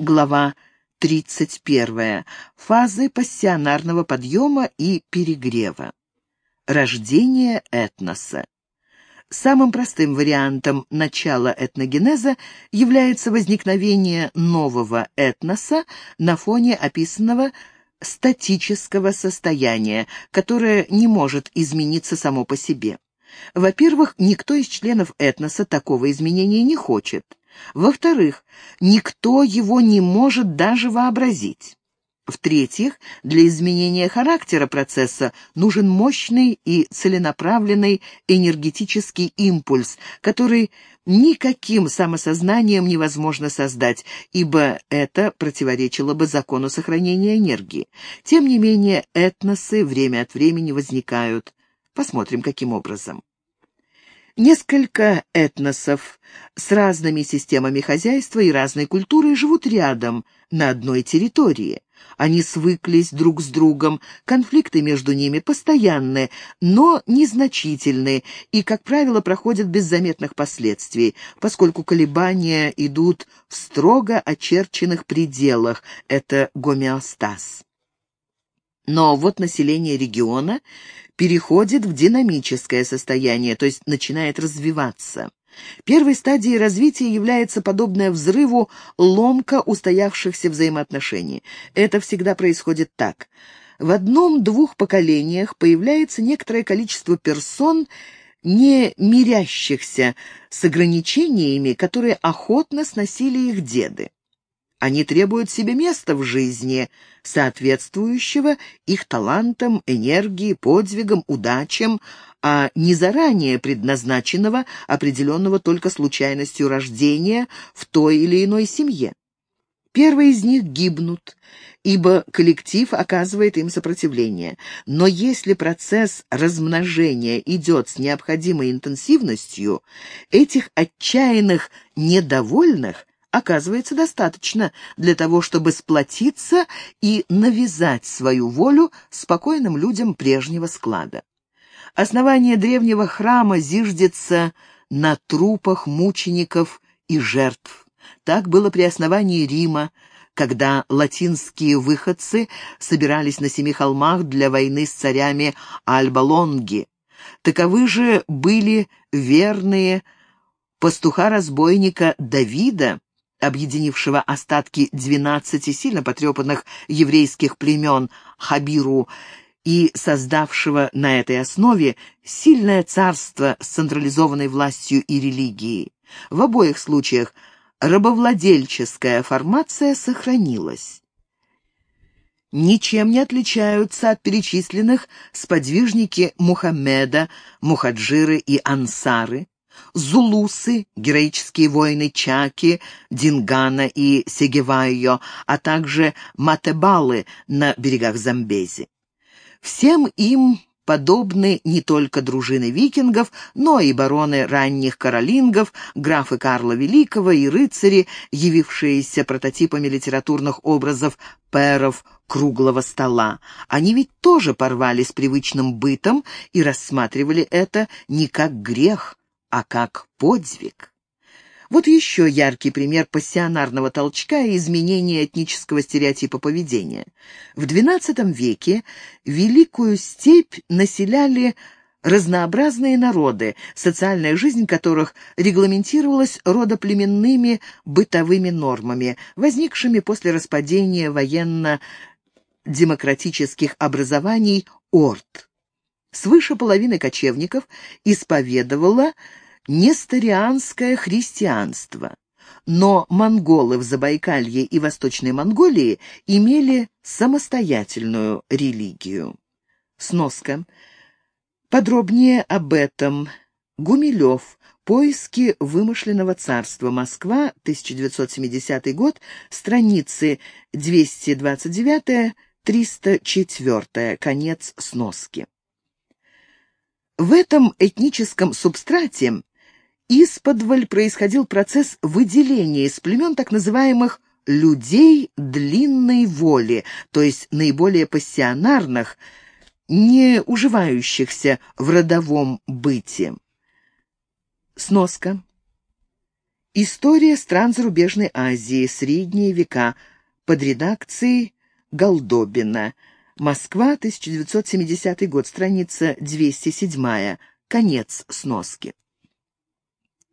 глава 31. Фазы пассионарного подъема и перегрева. Рождение этноса. Самым простым вариантом начала этногенеза является возникновение нового этноса на фоне описанного статического состояния, которое не может измениться само по себе. Во-первых, никто из членов этноса такого изменения не хочет. Во-вторых, никто его не может даже вообразить. В-третьих, для изменения характера процесса нужен мощный и целенаправленный энергетический импульс, который никаким самосознанием невозможно создать, ибо это противоречило бы закону сохранения энергии. Тем не менее, этносы время от времени возникают. Посмотрим, каким образом. Несколько этносов с разными системами хозяйства и разной культурой живут рядом, на одной территории. Они свыклись друг с другом, конфликты между ними постоянны, но незначительны и, как правило, проходят без заметных последствий, поскольку колебания идут в строго очерченных пределах, это гомеостаз. Но вот население региона переходит в динамическое состояние, то есть начинает развиваться. Первой стадией развития является подобное взрыву ломка устоявшихся взаимоотношений. Это всегда происходит так. В одном-двух поколениях появляется некоторое количество персон, не мирящихся с ограничениями, которые охотно сносили их деды. Они требуют себе места в жизни, соответствующего их талантам, энергии, подвигам, удачам, а не заранее предназначенного, определенного только случайностью рождения в той или иной семье. Первые из них гибнут, ибо коллектив оказывает им сопротивление. Но если процесс размножения идет с необходимой интенсивностью, этих отчаянных недовольных оказывается достаточно для того, чтобы сплотиться и навязать свою волю спокойным людям прежнего склада. Основание древнего храма зиждется на трупах мучеников и жертв. Так было при основании Рима, когда латинские выходцы собирались на семи холмах для войны с царями Альба-Лонги. Таковы же были верные пастуха-разбойника Давида, объединившего остатки двенадцати сильно потрепанных еврейских племен Хабиру и создавшего на этой основе сильное царство с централизованной властью и религией. В обоих случаях рабовладельческая формация сохранилась. Ничем не отличаются от перечисленных сподвижники Мухаммеда, Мухаджиры и Ансары, зулусы, героические воины Чаки, Дингана и Сегевайо, а также матебалы на берегах Замбези. Всем им подобны не только дружины викингов, но и бароны ранних каролингов, графы Карла Великого и рыцари, явившиеся прототипами литературных образов перов круглого стола. Они ведь тоже порвали с привычным бытом и рассматривали это не как грех, а как подвиг. Вот еще яркий пример пассионарного толчка и изменения этнического стереотипа поведения. В XII веке Великую степь населяли разнообразные народы, социальная жизнь которых регламентировалась родоплеменными бытовыми нормами, возникшими после распадения военно-демократических образований орд. Свыше половины кочевников исповедовала несторианское христианство. Но монголы в Забайкалье и Восточной Монголии имели самостоятельную религию. Сноска. Подробнее об этом Гумилев. Поиски вымышленного царства. Москва, 1970 год. Страницы 229-304. Конец сноски. В этом этническом субстрате исподволь происходил процесс выделения из племен так называемых «людей длинной воли», то есть наиболее пассионарных, не уживающихся в родовом быте. Сноска. История стран зарубежной Азии, средние века, под редакцией Голдобина. Москва, 1970 год, страница 207, конец сноски.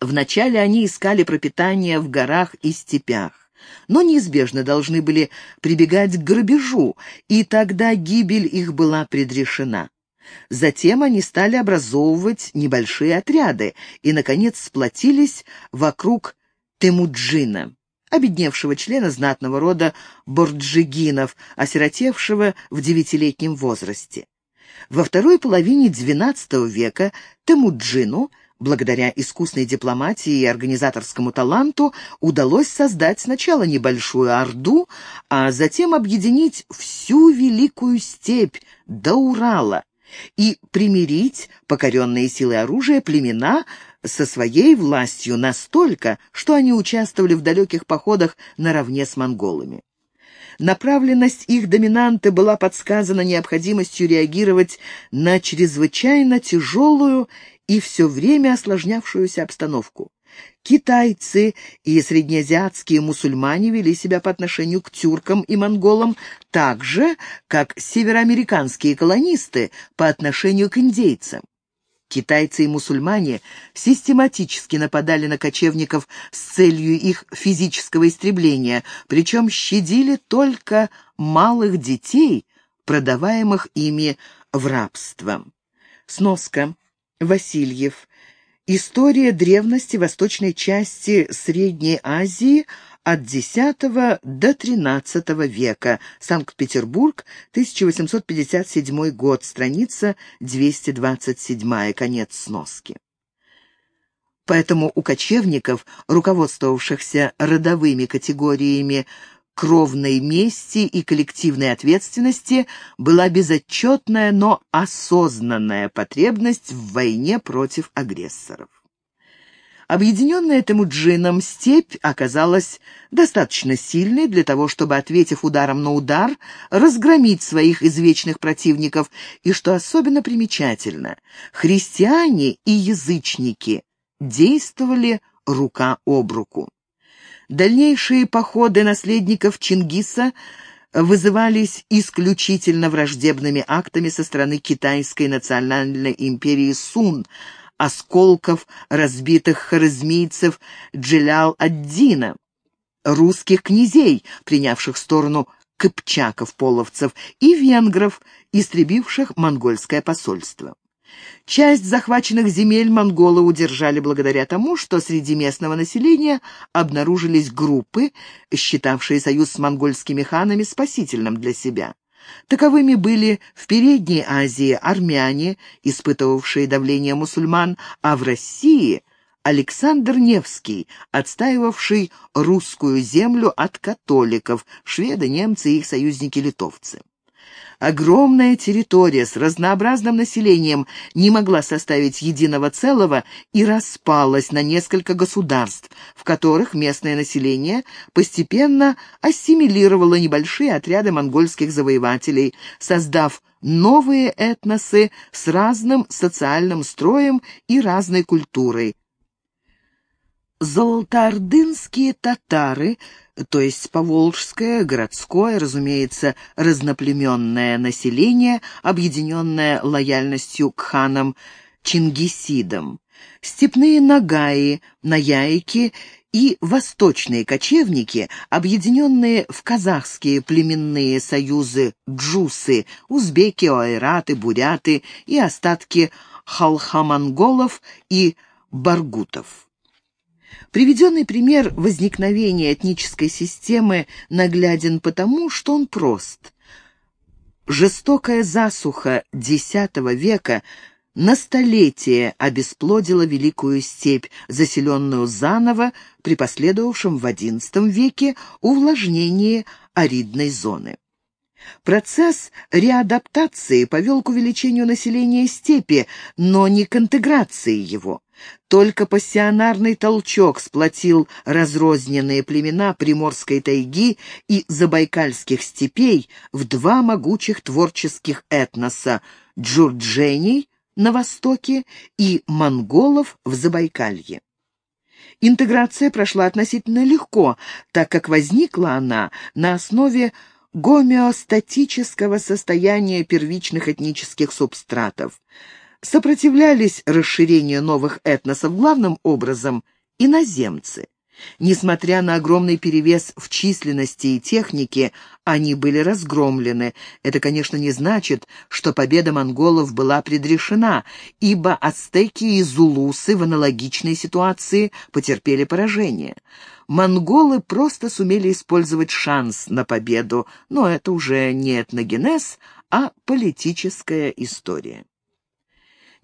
Вначале они искали пропитание в горах и степях, но неизбежно должны были прибегать к грабежу, и тогда гибель их была предрешена. Затем они стали образовывать небольшие отряды и, наконец, сплотились вокруг Темуджина, обедневшего члена знатного рода Борджигинов, осиротевшего в девятилетнем возрасте. Во второй половине XII века Темуджину, благодаря искусной дипломатии и организаторскому таланту, удалось создать сначала небольшую орду, а затем объединить всю Великую степь до Урала, и примирить покоренные силы оружия племена со своей властью настолько, что они участвовали в далеких походах наравне с монголами. Направленность их доминанты была подсказана необходимостью реагировать на чрезвычайно тяжелую и все время осложнявшуюся обстановку. Китайцы и среднеазиатские мусульмане вели себя по отношению к тюркам и монголам так же, как североамериканские колонисты по отношению к индейцам. Китайцы и мусульмане систематически нападали на кочевников с целью их физического истребления, причем щадили только малых детей, продаваемых ими в рабство. Сноска. Васильев. История древности восточной части Средней Азии от X до XIII века. Санкт-Петербург, 1857 год, страница 227, конец сноски. Поэтому у кочевников, руководствовавшихся родовыми категориями кровной мести и коллективной ответственности, была безотчетная, но осознанная потребность в войне против агрессоров. Объединенная Темуджином степь оказалась достаточно сильной для того, чтобы, ответив ударом на удар, разгромить своих извечных противников, и, что особенно примечательно, христиане и язычники действовали рука об руку. Дальнейшие походы наследников Чингиса вызывались исключительно враждебными актами со стороны китайской национальной империи Сун, осколков разбитых харизмийцев Джилял-ад-Дина, русских князей, принявших сторону кыпчаков-половцев, и венгров, истребивших монгольское посольство. Часть захваченных земель монголы удержали благодаря тому, что среди местного населения обнаружились группы, считавшие союз с монгольскими ханами спасительным для себя. Таковыми были в Передней Азии армяне, испытывавшие давление мусульман, а в России – Александр Невский, отстаивавший русскую землю от католиков, шведы, немцы и их союзники-литовцы. Огромная территория с разнообразным населением не могла составить единого целого и распалась на несколько государств, в которых местное население постепенно ассимилировало небольшие отряды монгольских завоевателей, создав новые этносы с разным социальным строем и разной культурой. Золотоордынские татары – то есть поволжское, городское, разумеется, разноплеменное население, объединенное лояльностью к ханам Чингисидам, степные нагаи, наяйки и восточные кочевники, объединенные в казахские племенные союзы джусы, узбеки, ойраты, буряты и остатки халхаманголов и баргутов. Приведенный пример возникновения этнической системы нагляден потому, что он прост. Жестокая засуха X века на столетие обесплодила Великую степь, заселенную заново при последовавшем в XI веке увлажнении аридной зоны. Процесс реадаптации повел к увеличению населения степи, но не к интеграции его. Только пассионарный толчок сплотил разрозненные племена Приморской тайги и Забайкальских степей в два могучих творческих этноса – джурджений на востоке и монголов в Забайкалье. Интеграция прошла относительно легко, так как возникла она на основе гомеостатического состояния первичных этнических субстратов. Сопротивлялись расширению новых этносов главным образом иноземцы. Несмотря на огромный перевес в численности и технике, они были разгромлены. Это, конечно, не значит, что победа монголов была предрешена, ибо ацтеки и зулусы в аналогичной ситуации потерпели поражение. Монголы просто сумели использовать шанс на победу, но это уже не этногенез, а политическая история.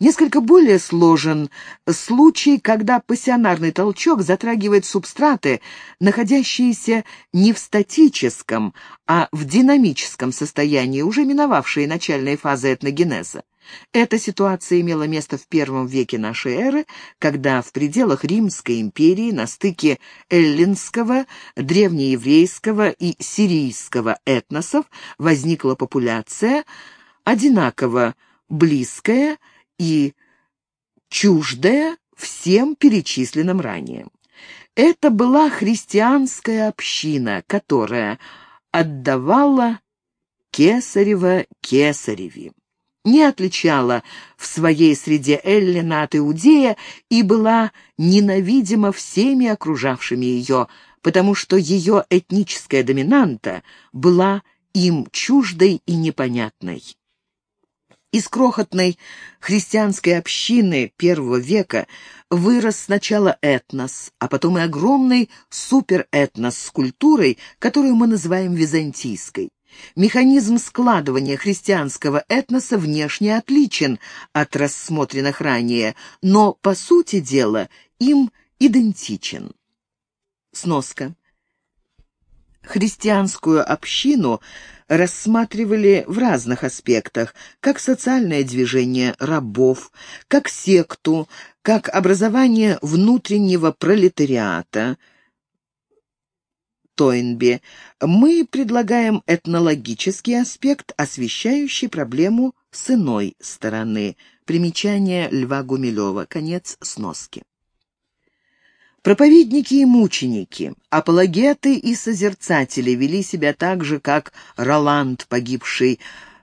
Несколько более сложен случай, когда пассионарный толчок затрагивает субстраты, находящиеся не в статическом, а в динамическом состоянии, уже миновавшие начальные фазы этногенеза. Эта ситуация имела место в первом веке нашей эры, когда в пределах Римской империи на стыке эллинского, древнееврейского и сирийского этносов возникла популяция, одинаково близкая и чуждая всем перечисленным ранее. Это была христианская община, которая отдавала Кесарева Кесареве, не отличала в своей среде Эллина от Иудея и была ненавидима всеми окружавшими ее, потому что ее этническая доминанта была им чуждой и непонятной. Из крохотной христианской общины первого века вырос сначала этнос, а потом и огромный суперэтнос с культурой, которую мы называем византийской. Механизм складывания христианского этноса внешне отличен от рассмотренных ранее, но, по сути дела, им идентичен. Сноска. Христианскую общину – рассматривали в разных аспектах, как социальное движение рабов, как секту, как образование внутреннего пролетариата. Тойнби. Мы предлагаем этнологический аспект, освещающий проблему с иной стороны. Примечание Льва Гумилева. Конец сноски. Проповедники и мученики, апологеты и созерцатели вели себя так же, как Роланд, погибший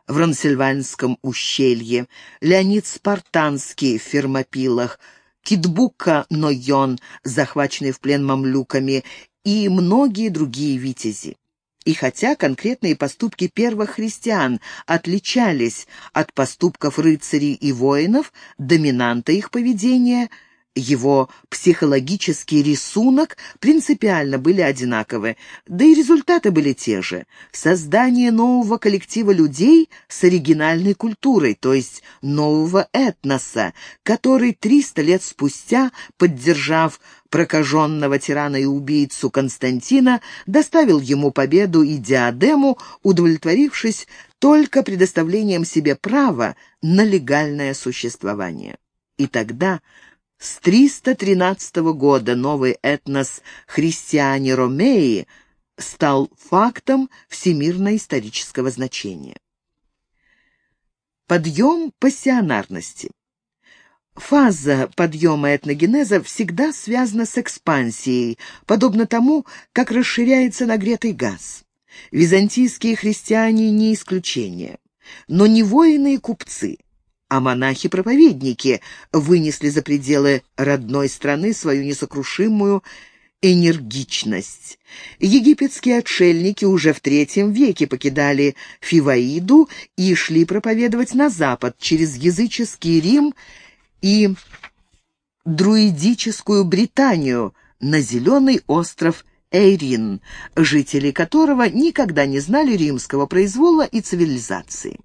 в Рансильванском ущелье, Леонид Спартанский в Фермопилах, Китбука Нойон, захваченный в плен мамлюками, и многие другие витязи. И хотя конкретные поступки первых христиан отличались от поступков рыцарей и воинов, доминанта их поведения – его психологический рисунок принципиально были одинаковы, да и результаты были те же. Создание нового коллектива людей с оригинальной культурой, то есть нового этноса, который 300 лет спустя, поддержав прокаженного тирана и убийцу Константина, доставил ему победу и диадему, удовлетворившись только предоставлением себе права на легальное существование. И тогда с 313 года новый этнос христиане-ромеи стал фактом всемирно-исторического значения. Подъем пассионарности. Фаза подъема этногенеза всегда связана с экспансией, подобно тому, как расширяется нагретый газ. Византийские христиане не исключение, но не воины и купцы а монахи-проповедники вынесли за пределы родной страны свою несокрушимую энергичность. Египетские отшельники уже в третьем веке покидали Фиваиду и шли проповедовать на запад через языческий Рим и друидическую Британию на зеленый остров Эйрин, жители которого никогда не знали римского произвола и цивилизации.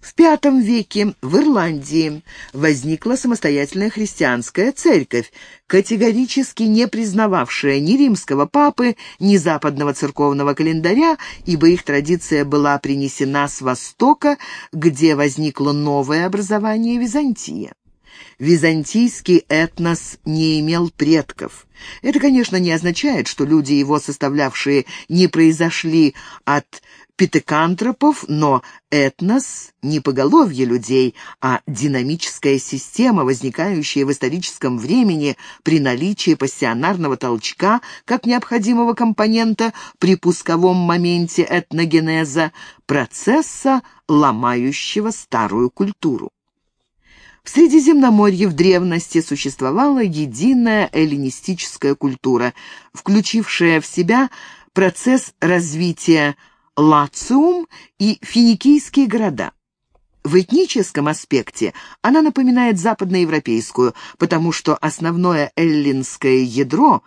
В V веке в Ирландии возникла самостоятельная христианская церковь, категорически не признававшая ни римского папы, ни западного церковного календаря, ибо их традиция была принесена с Востока, где возникло новое образование Византия. Византийский этнос не имел предков. Это, конечно, не означает, что люди, его составлявшие, не произошли от питекантропов, но этнос — не поголовье людей, а динамическая система, возникающая в историческом времени при наличии пассионарного толчка как необходимого компонента при пусковом моменте этногенеза, процесса, ломающего старую культуру. В Средиземноморье в древности существовала единая эллинистическая культура, включившая в себя процесс развития Лациум и финикийские города. В этническом аспекте она напоминает западноевропейскую, потому что основное эллинское ядро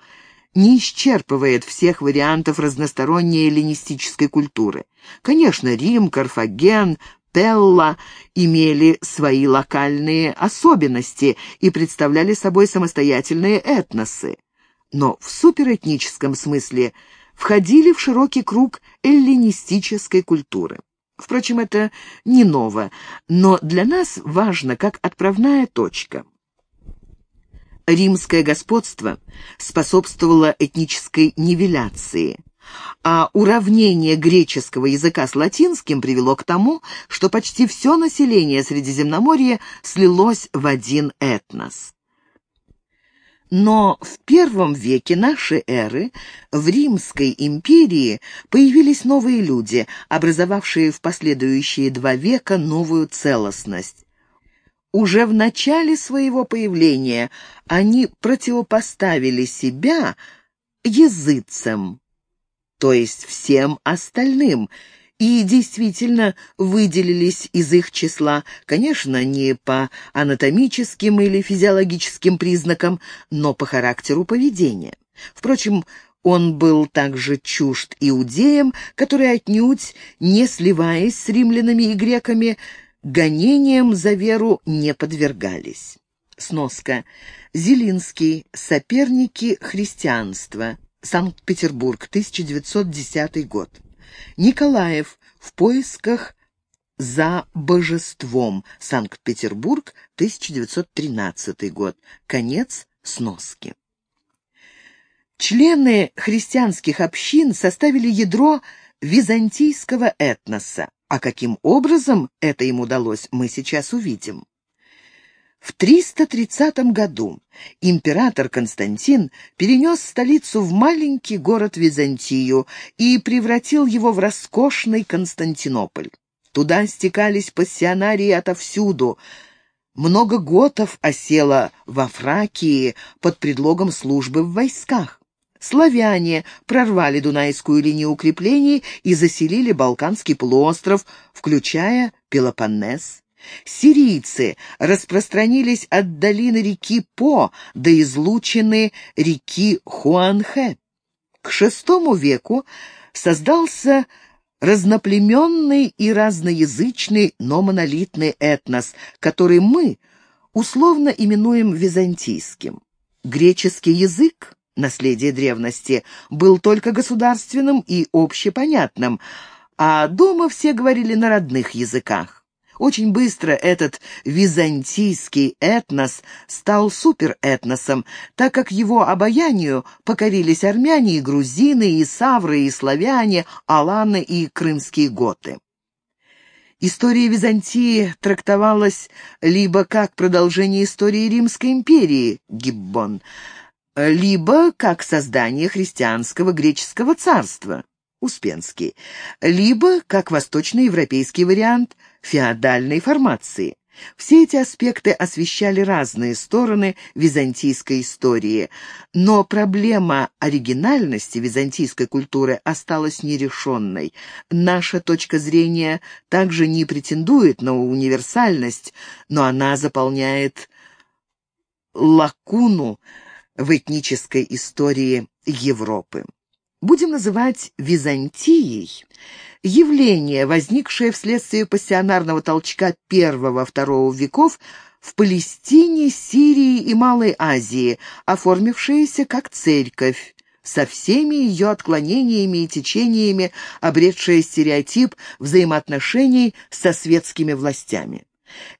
не исчерпывает всех вариантов разносторонней эллинистической культуры. Конечно, Рим, Карфаген, Телла имели свои локальные особенности и представляли собой самостоятельные этносы. Но в суперэтническом смысле входили в широкий круг эллинистической культуры. Впрочем, это не ново, но для нас важно как отправная точка. Римское господство способствовало этнической нивеляции – а уравнение греческого языка с латинским привело к тому, что почти все население Средиземноморья слилось в один этнос. Но в первом веке нашей эры в Римской империи появились новые люди, образовавшие в последующие два века новую целостность. Уже в начале своего появления они противопоставили себя языцам, то есть всем остальным, и действительно выделились из их числа, конечно, не по анатомическим или физиологическим признакам, но по характеру поведения. Впрочем, он был также чужд иудеям, которые отнюдь, не сливаясь с римлянами и греками, гонением за веру не подвергались. Сноска. Зелинский. Соперники христианства. Санкт-Петербург, 1910 год. Николаев в поисках за божеством. Санкт-Петербург, 1913 год. Конец сноски. Члены христианских общин составили ядро византийского этноса. А каким образом это им удалось, мы сейчас увидим. В 330 году император Константин перенес столицу в маленький город Византию и превратил его в роскошный Константинополь. Туда стекались пассионарии отовсюду. Много готов осело во Фракии под предлогом службы в войсках. Славяне прорвали Дунайскую линию укреплений и заселили Балканский полуостров, включая Пелопоннес. Сирийцы распространились от долины реки По до излучины реки Хуанхэ. К VI веку создался разноплеменный и разноязычный, но монолитный этнос, который мы условно именуем византийским. Греческий язык, наследие древности, был только государственным и общепонятным, а дома все говорили на родных языках. Очень быстро этот византийский этнос стал суперэтносом, так как его обаянию покорились армяне и грузины, и савры, и славяне, аланы и крымские готы. История Византии трактовалась либо как продолжение истории Римской империи, Гиббон, либо как создание христианского греческого царства, Успенский, либо как восточноевропейский вариант – феодальной формации. Все эти аспекты освещали разные стороны византийской истории, но проблема оригинальности византийской культуры осталась нерешенной. Наша точка зрения также не претендует на универсальность, но она заполняет лакуну в этнической истории Европы. Будем называть Византией явление, возникшее вследствие пассионарного толчка первого-второго веков в Палестине, Сирии и Малой Азии, оформившееся как церковь, со всеми ее отклонениями и течениями, обретшая стереотип взаимоотношений со светскими властями.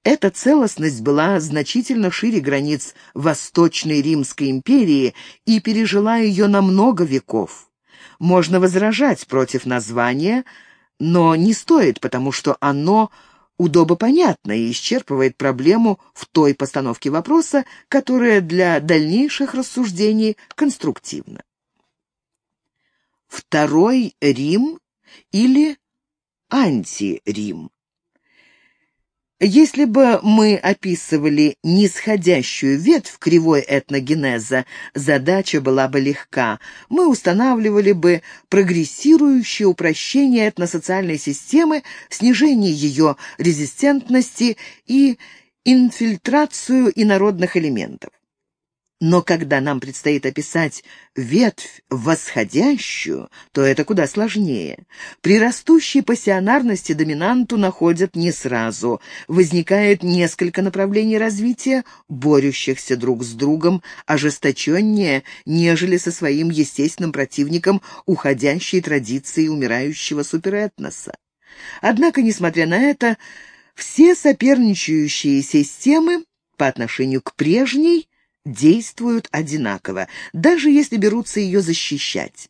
Эта целостность была значительно шире границ Восточной Римской империи и пережила ее на много веков. Можно возражать против названия, но не стоит, потому что оно удобопонятно и исчерпывает проблему в той постановке вопроса, которая для дальнейших рассуждений конструктивна. Второй Рим или антирим. Если бы мы описывали нисходящую ветвь кривой этногенеза, задача была бы легка. Мы устанавливали бы прогрессирующее упрощение этносоциальной системы, снижение ее резистентности и инфильтрацию инородных элементов. Но когда нам предстоит описать ветвь восходящую, то это куда сложнее. При растущей пассионарности доминанту находят не сразу. Возникает несколько направлений развития, борющихся друг с другом, ожесточеннее, нежели со своим естественным противником уходящей традиции умирающего суперэтноса. Однако, несмотря на это, все соперничающие системы по отношению к прежней действуют одинаково, даже если берутся ее защищать.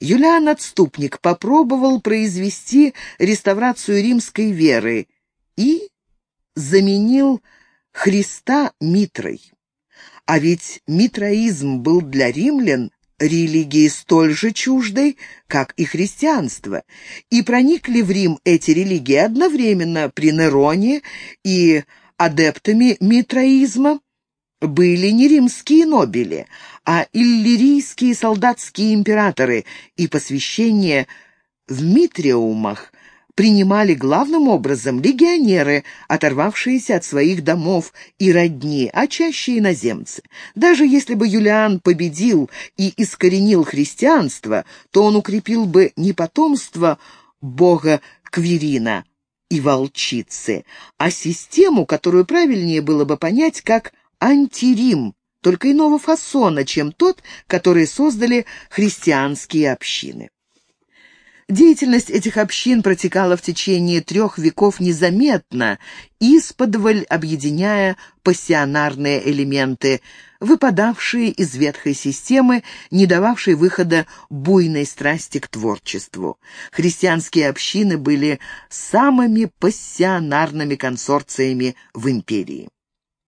Юлиан Отступник попробовал произвести реставрацию римской веры и заменил Христа Митрой. А ведь митроизм был для римлян религией столь же чуждой, как и христианство, и проникли в Рим эти религии одновременно при Нероне и адептами митроизма, были не римские нобели, а иллирийские солдатские императоры, и посвящение в митриумах принимали главным образом легионеры, оторвавшиеся от своих домов и родни, а чаще иноземцы. Даже если бы Юлиан победил и искоренил христианство, то он укрепил бы не потомство бога Квирина и волчицы, а систему, которую правильнее было бы понять как антирим, только иного фасона, чем тот, который создали христианские общины. Деятельность этих общин протекала в течение трех веков незаметно, исподволь объединяя пассионарные элементы, выпадавшие из ветхой системы, не дававшей выхода буйной страсти к творчеству. Христианские общины были самыми пассионарными консорциями в империи.